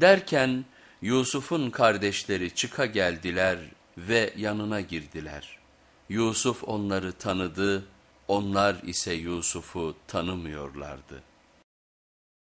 Derken Yusuf'un kardeşleri çıka geldiler ve yanına girdiler. Yusuf onları tanıdı, onlar ise Yusuf'u tanımıyorlardı.